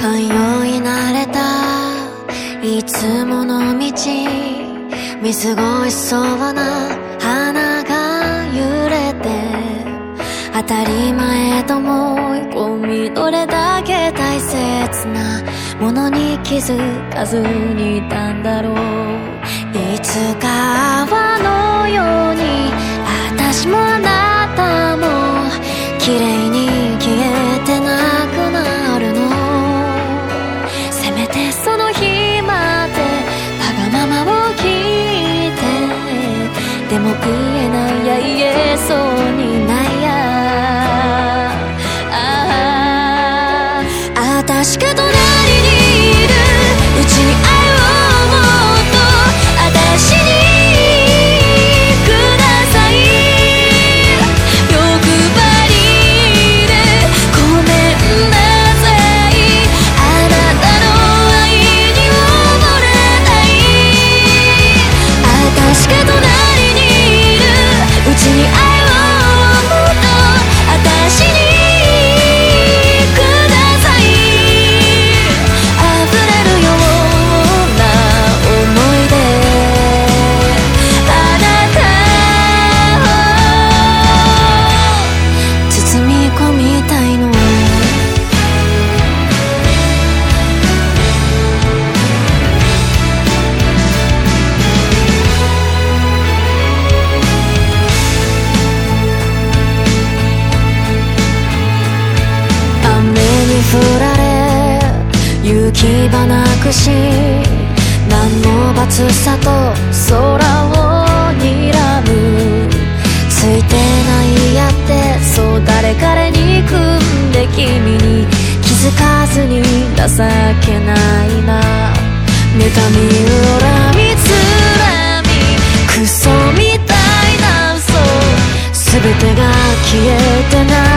寛容になれた。いつもの道見過ごしそうな花が揺れて。当たり前と思い込みどれだけ大切なものに気づかずにいたんだろう。いつか泡のように私もあなたも綺麗でも食えないや言えそうになくし何の罰さと空を睨む。ついてないやってそう誰彼に組んで君に気づかずに情けないな。妬み恨みつらみクソみたいな嘘。全てが消えてない。